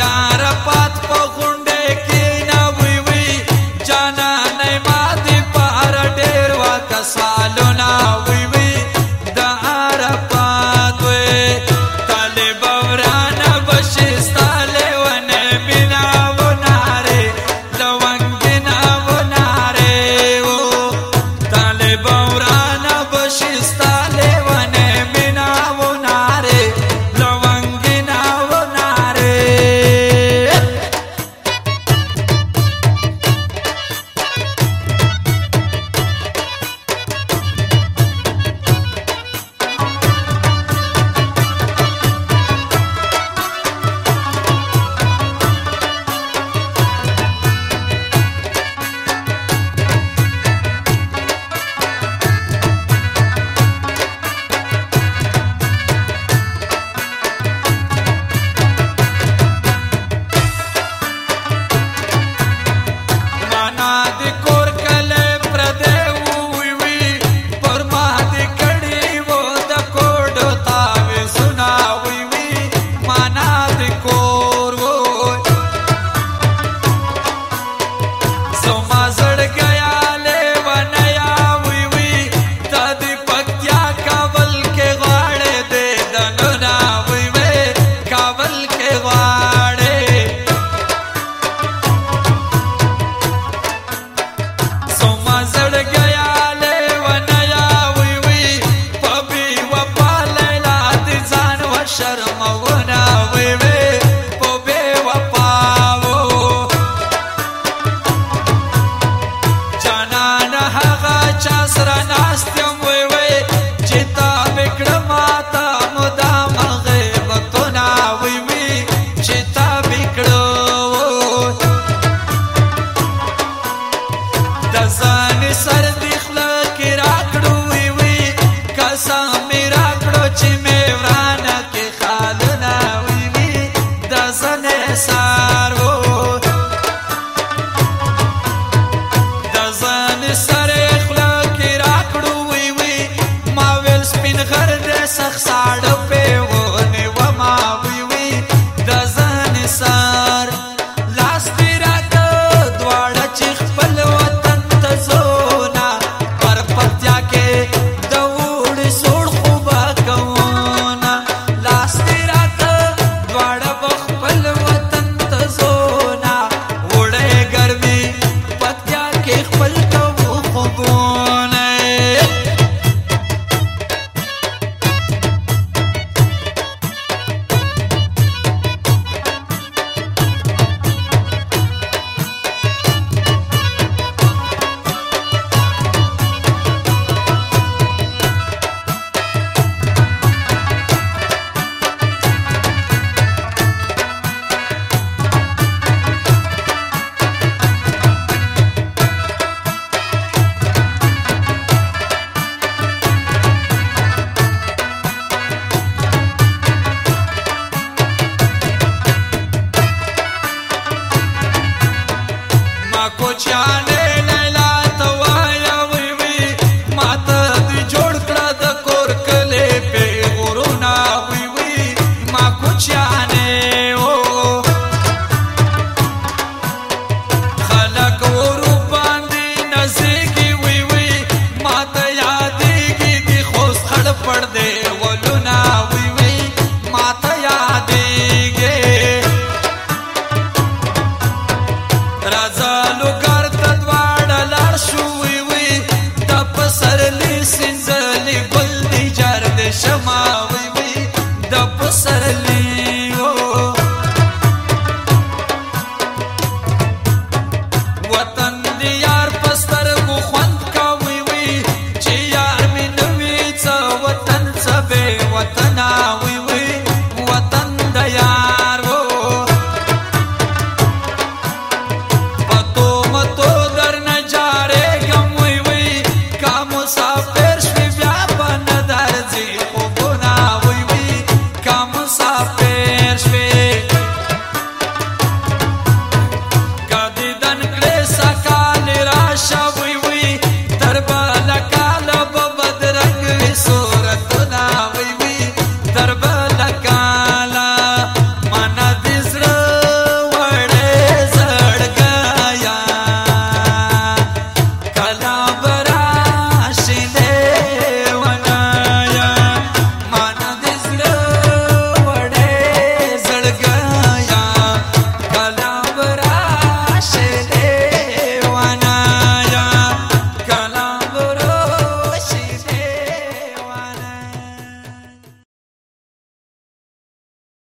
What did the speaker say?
allá. سره ناست سخ ساړه په و